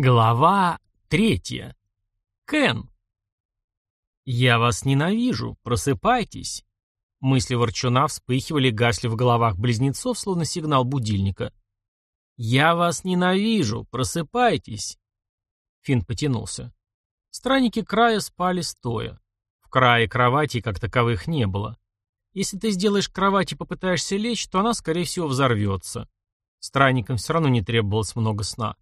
Глава третья. Кен. «Я вас ненавижу, просыпайтесь!» Мысли ворчуна вспыхивали гасли в головах близнецов, словно сигнал будильника. «Я вас ненавижу, просыпайтесь!» Финн потянулся. Странники края спали стоя. В крае кровати как таковых не было. Если ты сделаешь кровать и попытаешься лечь, то она, скорее всего, взорвется. Странникам все равно не требовалось много сна.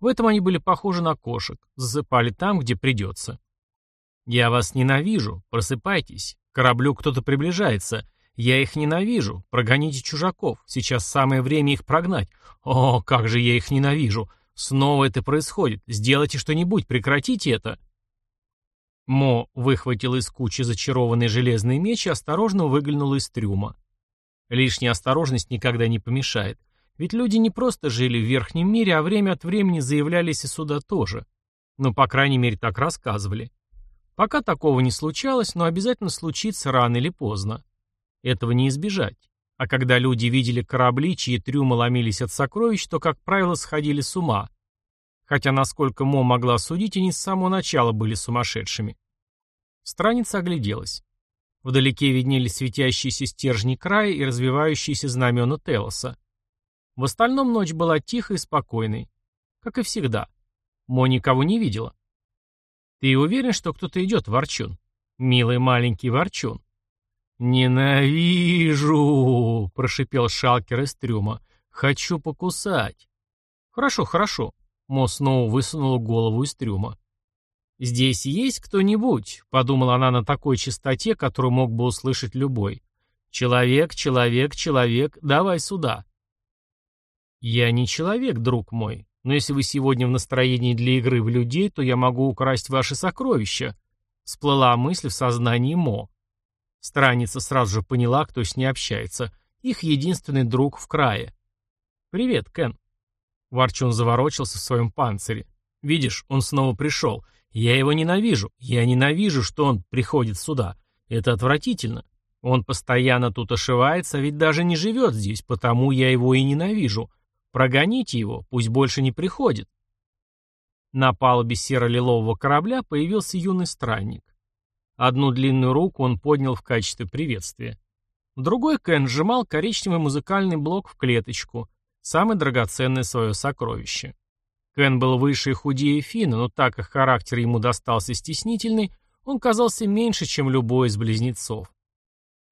В этом они были похожи на кошек, засыпали там, где придется. «Я вас ненавижу, просыпайтесь. К кораблю кто-то приближается. Я их ненавижу. Прогоните чужаков. Сейчас самое время их прогнать. О, как же я их ненавижу. Снова это происходит. Сделайте что-нибудь, прекратите это». Мо выхватил из кучи зачарованный железный меч и осторожно выглянул из трюма. Лишняя осторожность никогда не помешает. Ведь люди не просто жили в верхнем мире, а время от времени заявлялись и сюда тоже. Ну, по крайней мере, так рассказывали. Пока такого не случалось, но обязательно случится рано или поздно. Этого не избежать. А когда люди видели корабли, чьи трюмы ломились от сокровищ, то, как правило, сходили с ума. Хотя, насколько Мо могла судить, они с самого начала были сумасшедшими. Страница огляделась. Вдалеке виднелись светящиеся стержни края и развивающиеся знамена Телоса. В остальном ночь была тихой и спокойной. Как и всегда. Мо никого не видела. «Ты уверен, что кто-то идет, Ворчун? Милый маленький Ворчун». «Ненавижу!» — прошипел Шалкер из трюма. «Хочу покусать». «Хорошо, хорошо». Мо снова высунула голову из трюма. «Здесь есть кто-нибудь?» — подумала она на такой частоте, которую мог бы услышать любой. «Человек, человек, человек, давай сюда». «Я не человек, друг мой, но если вы сегодня в настроении для игры в людей, то я могу украсть ваши сокровища», — всплыла мысль в сознании Мо. Страница сразу же поняла, кто с ней общается. Их единственный друг в крае. «Привет, Кен». Ворчун заворочился в своем панцире. «Видишь, он снова пришел. Я его ненавижу. Я ненавижу, что он приходит сюда. Это отвратительно. Он постоянно тут ошивается, а ведь даже не живет здесь, потому я его и ненавижу. Прогоните его, пусть больше не приходит. На палубе серо-лилового корабля появился юный странник. Одну длинную руку он поднял в качестве приветствия. Другой Кен сжимал коричневый музыкальный блок в клеточку, самое драгоценное свое сокровище. Кен был выше и худее Фина, но так как характер ему достался стеснительный, он казался меньше, чем любой из близнецов.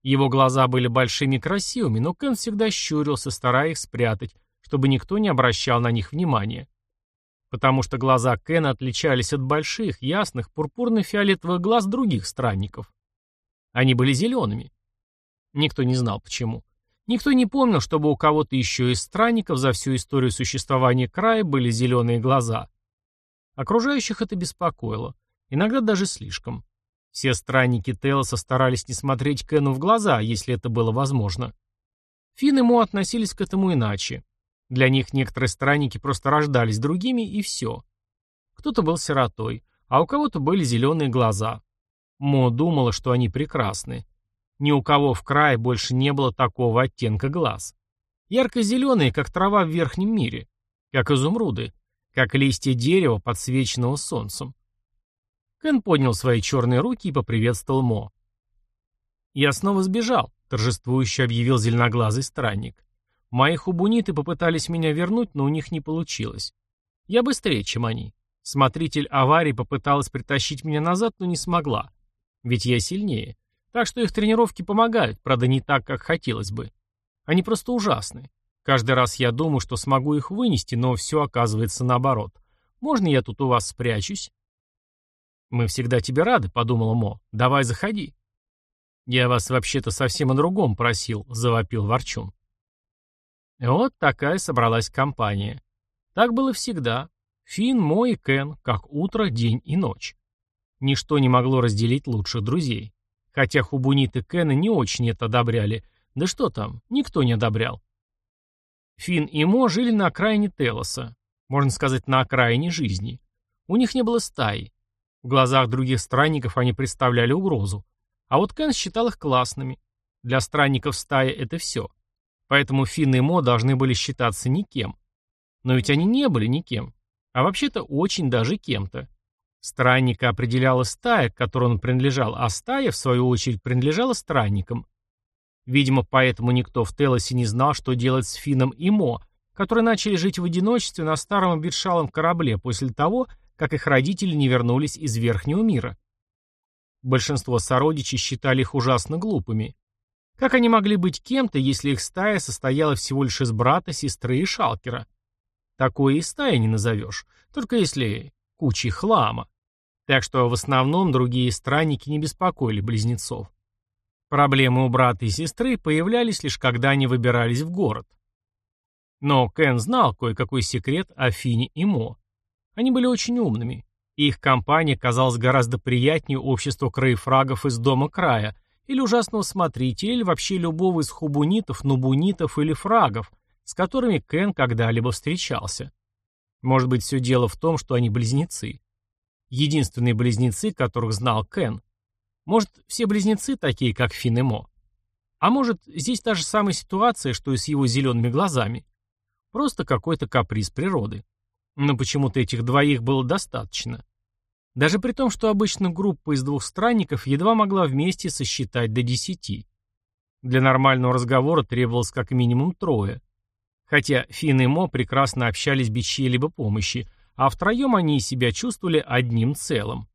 Его глаза были большими и красивыми, но Кен всегда щурился, стараясь их спрятать, чтобы никто не обращал на них внимания. Потому что глаза Кена отличались от больших, ясных, пурпурно-фиолетовых глаз других странников. Они были зелеными. Никто не знал почему. Никто не помнил, чтобы у кого-то еще из странников за всю историю существования края были зеленые глаза. Окружающих это беспокоило. Иногда даже слишком. Все странники Телоса старались не смотреть Кену в глаза, если это было возможно. Фин и Мо относились к этому иначе. Для них некоторые странники просто рождались другими, и все. Кто-то был сиротой, а у кого-то были зеленые глаза. Мо думала, что они прекрасны. Ни у кого в крае больше не было такого оттенка глаз. Ярко-зеленые, как трава в верхнем мире, как изумруды, как листья дерева, подсвеченного солнцем. Кен поднял свои черные руки и поприветствовал Мо. «Я снова сбежал», — торжествующе объявил зеленоглазый странник. Мои хубуниты попытались меня вернуть, но у них не получилось. Я быстрее, чем они. Смотритель аварии попыталась притащить меня назад, но не смогла. Ведь я сильнее. Так что их тренировки помогают, правда не так, как хотелось бы. Они просто ужасны. Каждый раз я думаю, что смогу их вынести, но все оказывается наоборот. Можно я тут у вас спрячусь? Мы всегда тебе рады, подумала Мо. Давай заходи. Я вас вообще-то совсем о другом просил, завопил Ворчун. Вот такая собралась компания. Так было всегда. Финн, Мо и Кен, как утро, день и ночь. Ничто не могло разделить лучших друзей. Хотя Хубунит и Кена не очень это одобряли. Да что там, никто не одобрял. Финн и Мо жили на окраине Телоса. Можно сказать, на окраине жизни. У них не было стаи. В глазах других странников они представляли угрозу. А вот Кен считал их классными. Для странников стая — это все. Поэтому Финн и Мо должны были считаться никем. Но ведь они не были никем. А вообще-то очень даже кем-то. Странника определяла стая, к которой он принадлежал, а стая, в свою очередь, принадлежала странникам. Видимо, поэтому никто в Телосе не знал, что делать с Фином и Мо, которые начали жить в одиночестве на старом обветшалом корабле после того, как их родители не вернулись из Верхнего мира. Большинство сородичей считали их ужасно глупыми. Как они могли быть кем-то, если их стая состояла всего лишь из брата, сестры и шалкера? Такое и стая не назовешь, только если кучей хлама. Так что в основном другие странники не беспокоили близнецов. Проблемы у брата и сестры появлялись лишь когда они выбирались в город. Но Кен знал кое-какой секрет о Фине и Мо. Они были очень умными, и их компания казалась гораздо приятнее общества краефрагов из Дома Края, или ужасного смотрителя, или вообще любого из хубунитов, нубунитов или фрагов, с которыми Кен когда-либо встречался. Может быть, все дело в том, что они близнецы единственные близнецы, которых знал Кен. Может, все близнецы такие, как Финн и Мо. А может, здесь та же самая ситуация, что и с его зелеными глазами. Просто какой-то каприз природы. Но почему-то этих двоих было достаточно. Даже при том, что обычно группа из двух странников едва могла вместе сосчитать до десяти. Для нормального разговора требовалось как минимум трое. Хотя Финн и Мо прекрасно общались без чьей-либо помощи, а втроем они себя чувствовали одним целым.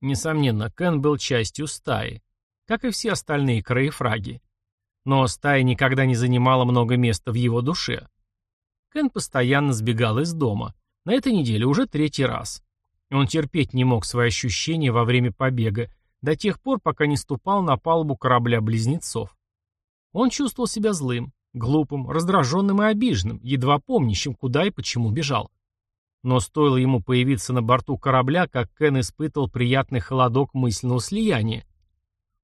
Несомненно, Кен был частью стаи, как и все остальные краефраги. Но стая никогда не занимала много места в его душе. Кен постоянно сбегал из дома. На этой неделе уже третий раз. Он терпеть не мог свои ощущения во время побега, до тех пор, пока не ступал на палубу корабля-близнецов. Он чувствовал себя злым, глупым, раздраженным и обиженным, едва помнящим, куда и почему бежал. Но стоило ему появиться на борту корабля, как Кен испытывал приятный холодок мысленного слияния.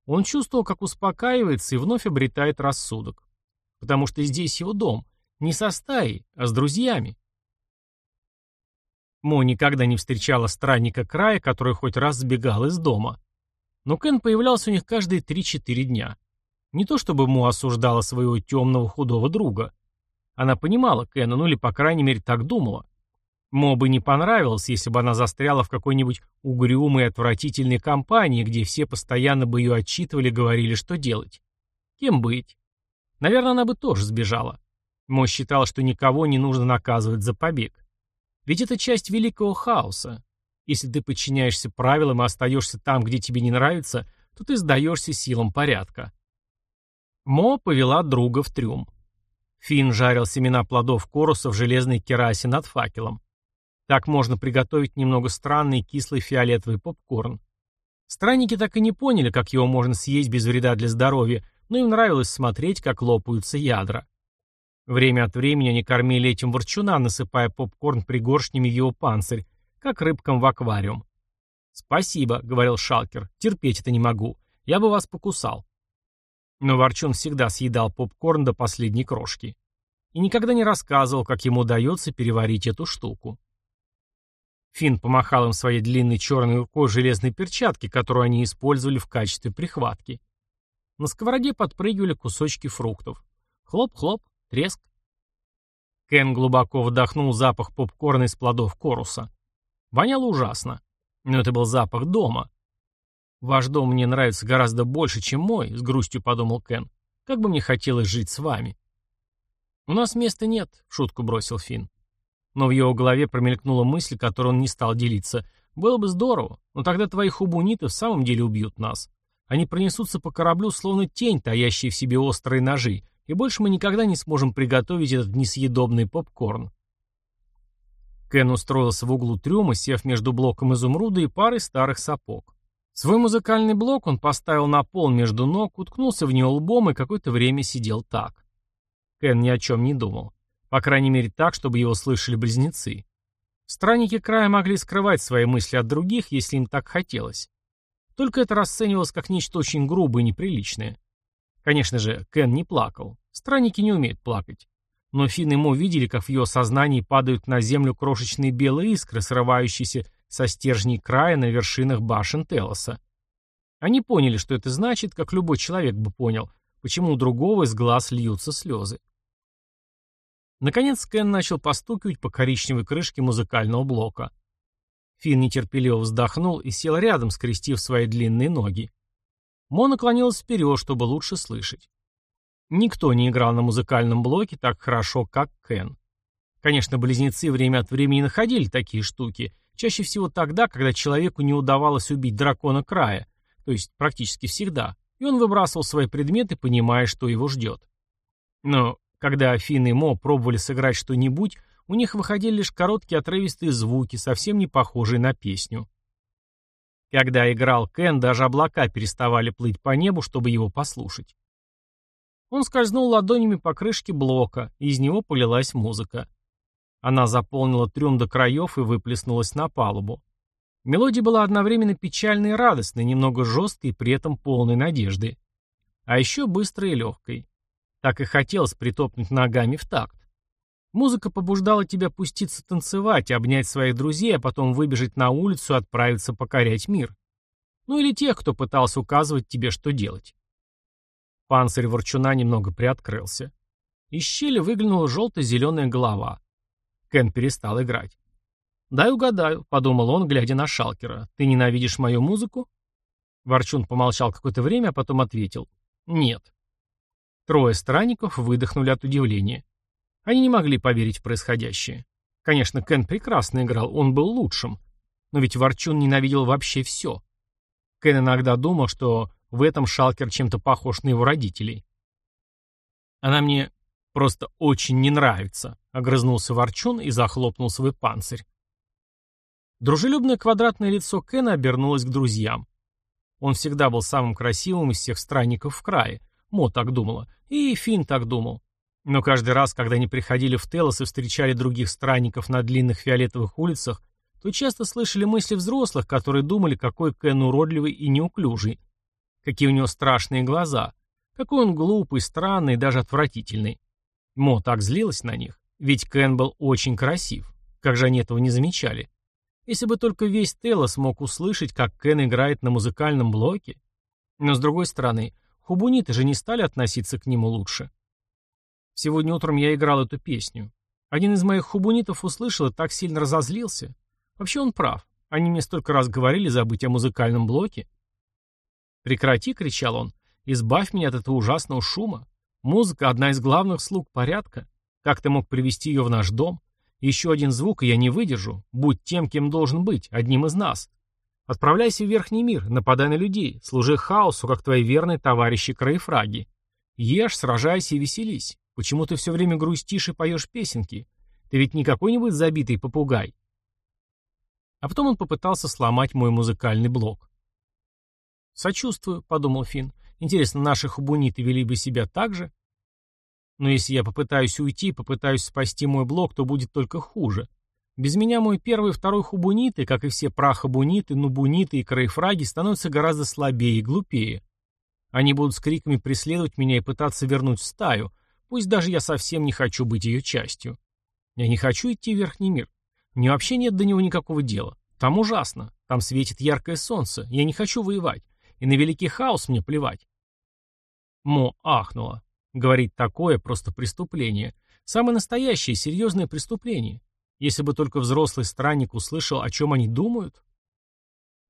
Он чувствовал, как успокаивается и вновь обретает рассудок. Потому что здесь его дом. Не со стаей, а с друзьями. Мо никогда не встречала странника края, который хоть раз сбегал из дома. Но Кен появлялся у них каждые 3-4 дня. Не то чтобы Мо осуждала своего темного худого друга. Она понимала Кена, ну или по крайней мере так думала. Мо бы не понравилось, если бы она застряла в какой-нибудь угрюмой отвратительной компании, где все постоянно бы ее отчитывали, говорили, что делать. Кем быть? Наверное, она бы тоже сбежала. Мо считал, что никого не нужно наказывать за побег. Ведь это часть великого хаоса. Если ты подчиняешься правилам и остаешься там, где тебе не нравится, то ты сдаешься силам порядка. Мо повела друга в трюм. Финн жарил семена плодов коруса в железной керасе над факелом. Так можно приготовить немного странный кислый фиолетовый попкорн. Странники так и не поняли, как его можно съесть без вреда для здоровья, но им нравилось смотреть, как лопаются ядра. Время от времени они кормили этим ворчуна, насыпая попкорн пригоршнями в его панцирь, как рыбкам в аквариум. «Спасибо», — говорил Шалкер, — «терпеть это не могу. Я бы вас покусал». Но ворчун всегда съедал попкорн до последней крошки. И никогда не рассказывал, как ему удается переварить эту штуку. Финн помахал им своей длинной черной рукой железной перчатки, которую они использовали в качестве прихватки. На сковороде подпрыгивали кусочки фруктов. Хлоп-хлоп, треск. Кен глубоко вдохнул запах попкорна из плодов коруса. Воняло ужасно. Но это был запах дома. «Ваш дом мне нравится гораздо больше, чем мой», — с грустью подумал Кен. «Как бы мне хотелось жить с вами». «У нас места нет», — шутку бросил Финн. Но в его голове промелькнула мысль, которой он не стал делиться. «Было бы здорово, но тогда твои хубуниты в самом деле убьют нас. Они пронесутся по кораблю, словно тень, таящая в себе острые ножи, и больше мы никогда не сможем приготовить этот несъедобный попкорн». Кен устроился в углу трюма, сев между блоком изумруда и парой старых сапог. Свой музыкальный блок он поставил на пол между ног, уткнулся в него лбом и какое-то время сидел так. Кен ни о чем не думал. По крайней мере так, чтобы его слышали близнецы. Странники края могли скрывать свои мысли от других, если им так хотелось. Только это расценивалось как нечто очень грубое и неприличное. Конечно же, Кен не плакал. Странники не умеют плакать. Но Финн и Мо видели, как в его сознании падают на землю крошечные белые искры, срывающиеся со стержней края на вершинах башен Телоса. Они поняли, что это значит, как любой человек бы понял, почему у другого из глаз льются слезы. Наконец Кен начал постукивать по коричневой крышке музыкального блока. Финн нетерпеливо вздохнул и сел рядом, скрестив свои длинные ноги. Мо наклонилась вперед, чтобы лучше слышать. Никто не играл на музыкальном блоке так хорошо, как Кен. Конечно, близнецы время от времени находили такие штуки, чаще всего тогда, когда человеку не удавалось убить дракона края, то есть практически всегда, и он выбрасывал свои предметы, понимая, что его ждет. Но когда Афина и Мо пробовали сыграть что-нибудь, у них выходили лишь короткие отрывистые звуки, совсем не похожие на песню. Когда играл Кен, даже облака переставали плыть по небу, чтобы его послушать. Он скользнул ладонями по крышке блока, и из него полилась музыка. Она заполнила трюм до краев и выплеснулась на палубу. Мелодия была одновременно печальной и радостной, немного жесткой при этом полной надежды. А еще быстрой и легкой. Так и хотелось притопнуть ногами в такт. Музыка побуждала тебя пуститься танцевать, обнять своих друзей, а потом выбежать на улицу и отправиться покорять мир. Ну или тех, кто пытался указывать тебе, что делать. Панцирь ворчуна немного приоткрылся. Из щели выглянула желто-зеленая голова. Кен перестал играть. «Дай угадаю», — подумал он, глядя на Шалкера. «Ты ненавидишь мою музыку?» Ворчун помолчал какое-то время, а потом ответил. «Нет». Трое странников выдохнули от удивления. Они не могли поверить в происходящее. Конечно, Кен прекрасно играл, он был лучшим. Но ведь Ворчун ненавидел вообще все. Кен иногда думал, что в этом Шалкер чем-то похож на его родителей. «Она мне просто очень не нравится», — огрызнулся Ворчун и захлопнул свой панцирь. Дружелюбное квадратное лицо Кена обернулось к друзьям. Он всегда был самым красивым из всех странников в крае, Мо так думала. И Финн так думал. Но каждый раз, когда они приходили в Телос и встречали других странников на длинных фиолетовых улицах, то часто слышали мысли взрослых, которые думали, какой Кен уродливый и неуклюжий. Какие у него страшные глаза. Какой он глупый, странный даже отвратительный. Мо так злилась на них. Ведь Кен был очень красив. Как же они этого не замечали? Если бы только весь Телос мог услышать, как Кен играет на музыкальном блоке. Но с другой стороны, Хубуниты же не стали относиться к нему лучше. Сегодня утром я играл эту песню. Один из моих хубунитов услышал и так сильно разозлился. Вообще он прав. Они мне столько раз говорили забыть о музыкальном блоке. «Прекрати!» — кричал он. «Избавь меня от этого ужасного шума. Музыка — одна из главных слуг порядка. Как ты мог привести ее в наш дом? Еще один звук, и я не выдержу. Будь тем, кем должен быть, одним из нас. Отправляйся в Верхний мир, нападай на людей, служи хаосу, как твои верные товарищи краефраги. Ешь, сражайся и веселись. Почему ты все время грустишь и поешь песенки? Ты ведь не какой-нибудь забитый попугай. А потом он попытался сломать мой музыкальный блок. «Сочувствую», — подумал Финн. «Интересно, наши хубуниты вели бы себя так же?» «Но если я попытаюсь уйти, попытаюсь спасти мой блок, то будет только хуже. Без меня мой первый и второй хубуниты, как и все прахабуниты, нубуниты и краефраги, становятся гораздо слабее и глупее. Они будут с криками преследовать меня и пытаться вернуть в стаю, пусть даже я совсем не хочу быть ее частью. Я не хочу идти в Верхний мир. Мне вообще нет до него никакого дела. Там ужасно. Там светит яркое солнце. Я не хочу воевать. И на великий хаос мне плевать. Мо ахнула. Говорить такое просто преступление. Самое настоящее, серьезное преступление. Если бы только взрослый странник услышал, о чем они думают.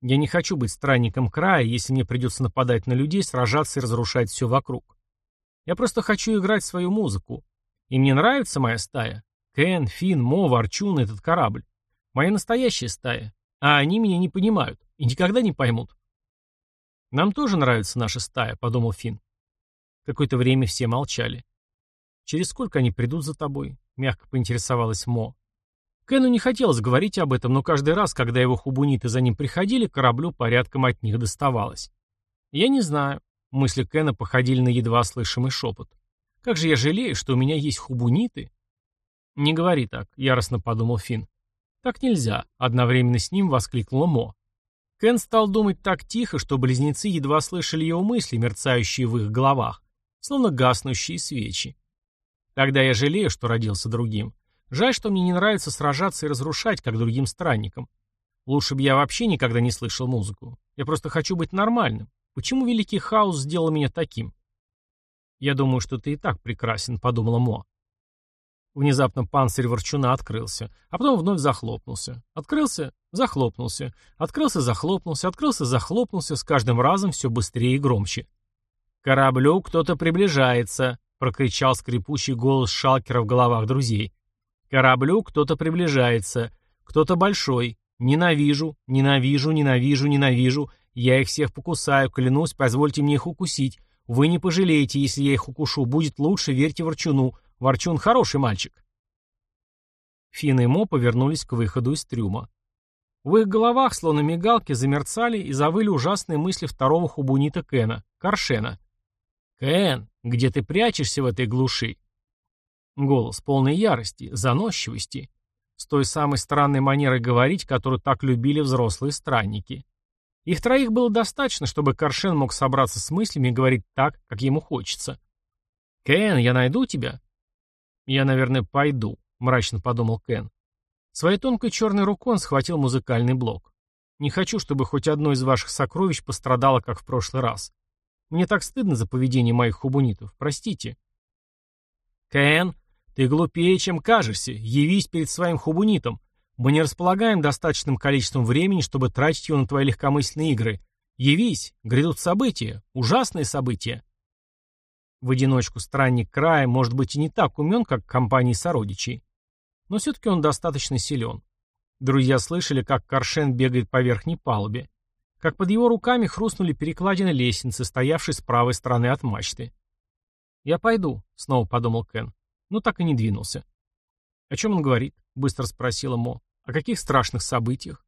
Я не хочу быть странником края, если мне придется нападать на людей, сражаться и разрушать все вокруг. Я просто хочу играть свою музыку. И мне нравится моя стая. Кен, Фин, Мо, Ворчун, этот корабль. Моя настоящая стая. А они меня не понимают. И никогда не поймут. Нам тоже нравится наша стая, подумал Фин. Какое-то время все молчали. Через сколько они придут за тобой? Мягко поинтересовалась Мо. Кену не хотелось говорить об этом, но каждый раз, когда его хубуниты за ним приходили, кораблю порядком от них доставалось. «Я не знаю». Мысли Кена походили на едва слышимый шепот. «Как же я жалею, что у меня есть хубуниты?» «Не говори так», — яростно подумал Финн. «Так нельзя», — одновременно с ним воскликнула Мо. Кен стал думать так тихо, что близнецы едва слышали его мысли, мерцающие в их головах, словно гаснущие свечи. «Тогда я жалею, что родился другим. Жаль, что мне не нравится сражаться и разрушать, как другим странникам. Лучше бы я вообще никогда не слышал музыку. Я просто хочу быть нормальным. Почему Великий Хаос сделал меня таким? Я думаю, что ты и так прекрасен, подумала Мо. Внезапно панцирь ворчуна открылся, а потом вновь захлопнулся. Открылся, захлопнулся, открылся, захлопнулся, открылся, захлопнулся, с каждым разом все быстрее и громче. «Кораблю кто-то приближается», — прокричал скрипучий голос шалкера в головах друзей. «Кораблю кто-то приближается. Кто-то большой. Ненавижу, ненавижу, ненавижу, ненавижу. Я их всех покусаю, клянусь, позвольте мне их укусить. Вы не пожалеете, если я их укушу. Будет лучше, верьте Ворчуну. Ворчун хороший мальчик». Финн и Мо повернулись к выходу из трюма. В их головах, словно мигалки, замерцали и завыли ужасные мысли второго хубунита Кена, Каршена. «Кен, где ты прячешься в этой глуши?» Голос полной ярости, заносчивости, с той самой странной манерой говорить, которую так любили взрослые странники. Их троих было достаточно, чтобы Каршен мог собраться с мыслями и говорить так, как ему хочется. «Кен, я найду тебя?» «Я, наверное, пойду», — мрачно подумал Кен. Своей тонкой черной рукой он схватил музыкальный блок. «Не хочу, чтобы хоть одно из ваших сокровищ пострадало, как в прошлый раз. Мне так стыдно за поведение моих хубунитов. Простите. Кэн, ты глупее, чем кажешься. Явись перед своим хубунитом. Мы не располагаем достаточным количеством времени, чтобы тратить его на твои легкомысленные игры. Явись, грядут события, ужасные события. В одиночку странник края может быть и не так умен, как компании сородичей. Но все-таки он достаточно силен. Друзья слышали, как Каршен бегает по верхней палубе как под его руками хрустнули перекладины лестницы, стоявшей с правой стороны от мачты. «Я пойду», — снова подумал Кен, но так и не двинулся. «О чем он говорит?» — быстро спросила Мо. «О каких страшных событиях?»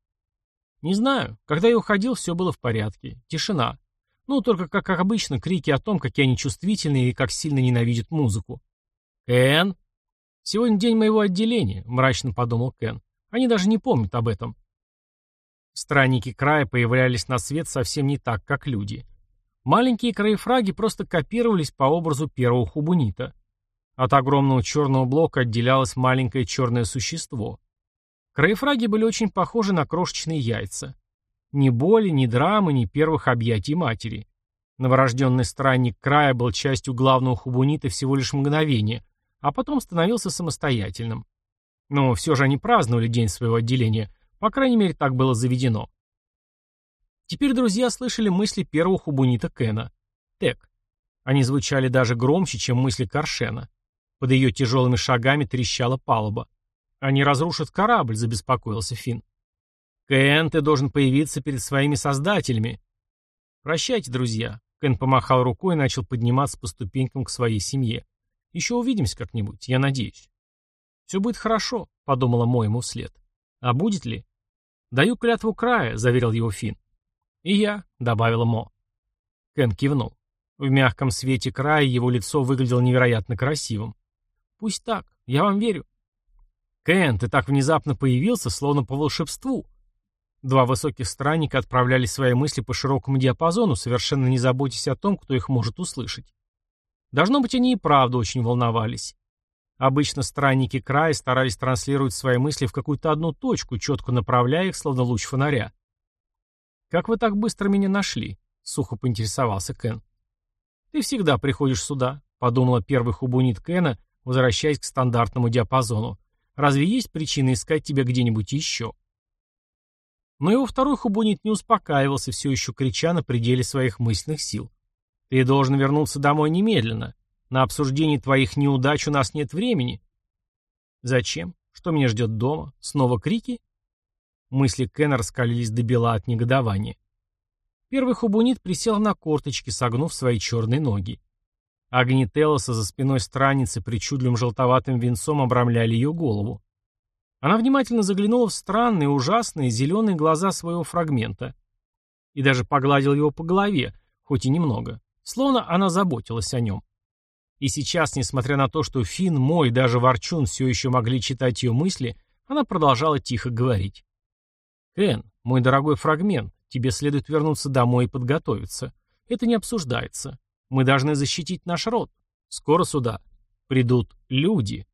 «Не знаю. Когда я уходил, все было в порядке. Тишина. Ну, только, как обычно, крики о том, какие они чувствительные и как сильно ненавидят музыку. «Кен!» «Сегодня день моего отделения», — мрачно подумал Кен. «Они даже не помнят об этом. Странники края появлялись на свет совсем не так, как люди. Маленькие краефраги просто копировались по образу первого хубунита. От огромного черного блока отделялось маленькое черное существо. Краефраги были очень похожи на крошечные яйца. Ни боли, ни драмы, ни первых объятий матери. Новорожденный странник края был частью главного хубунита всего лишь мгновение, а потом становился самостоятельным. Но все же они праздновали день своего отделения – по крайней мере, так было заведено. Теперь друзья слышали мысли первого хубунита Кена. Тек. Они звучали даже громче, чем мысли Каршена. Под ее тяжелыми шагами трещала палуба. «Они разрушат корабль», — забеспокоился Финн. «Кен, ты должен появиться перед своими создателями». «Прощайте, друзья». Кен помахал рукой и начал подниматься по ступенькам к своей семье. «Еще увидимся как-нибудь, я надеюсь». «Все будет хорошо», — подумала Мо ему вслед. «А будет ли?» «Даю клятву края», — заверил его Финн. «И я», — добавила Мо. Кен кивнул. В мягком свете края его лицо выглядело невероятно красивым. «Пусть так, я вам верю». «Кен, ты так внезапно появился, словно по волшебству». Два высоких странника отправляли свои мысли по широкому диапазону, совершенно не заботясь о том, кто их может услышать. Должно быть, они и правда очень волновались. Обычно странники края старались транслировать свои мысли в какую-то одну точку, четко направляя их, словно луч фонаря. «Как вы так быстро меня нашли?» — сухо поинтересовался Кен. «Ты всегда приходишь сюда», — подумала первый хубунит Кена, возвращаясь к стандартному диапазону. «Разве есть причина искать тебя где-нибудь еще?» Но его второй хубунит не успокаивался, все еще крича на пределе своих мысленных сил. «Ты должен вернуться домой немедленно. На обсуждение твоих неудач у нас нет времени. Зачем? Что меня ждет дома? Снова крики? Мысли Кена раскалились до бела от негодования. Первый хубунит присел на корточки, согнув свои черные ноги. Огни Телоса за спиной страницы причудливым желтоватым венцом обрамляли ее голову. Она внимательно заглянула в странные, ужасные, зеленые глаза своего фрагмента. И даже погладил его по голове, хоть и немного. Словно она заботилась о нем. И сейчас, несмотря на то, что Финн, мой и даже Ворчун все еще могли читать ее мысли, она продолжала тихо говорить. «Кен, мой дорогой фрагмент, тебе следует вернуться домой и подготовиться. Это не обсуждается. Мы должны защитить наш род. Скоро сюда придут люди».